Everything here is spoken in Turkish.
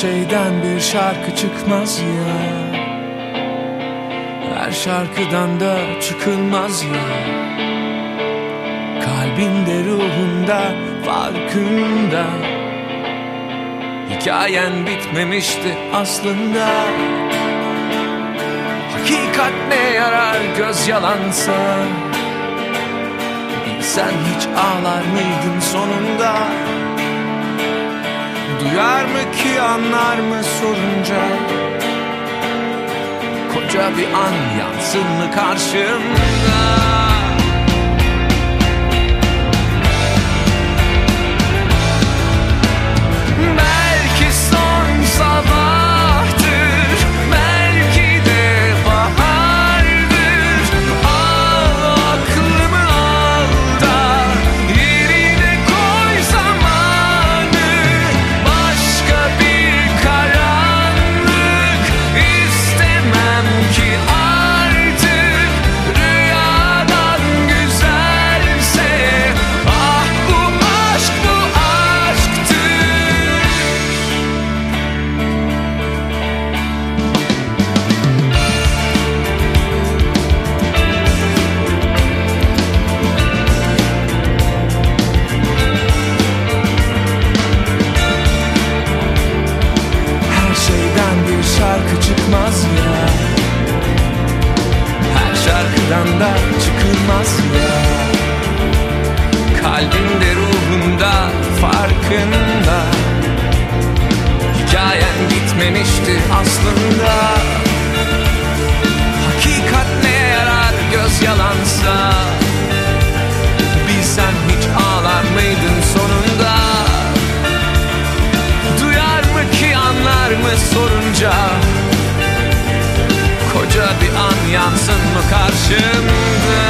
şeyden bir şarkı çıkmaz ya. Her şarkıdan da çıkılmaz ya. Kalbinde ruhunda farkında. Hikayen bitmemişti aslında. Hakikat ne yarar göz yalansa? Sen hiç ağlar mıydın sonunda Duyar mı ki anlar mı sorunca? Koca bir an yansın mı karşımda demişti aslında. Hakikat neye yarar göz yalansa? Bilsen hiç ağlar mıydın sonunda? Duyar mı ki anlar mı sorunca? Koca bir an yansın mı karşımda?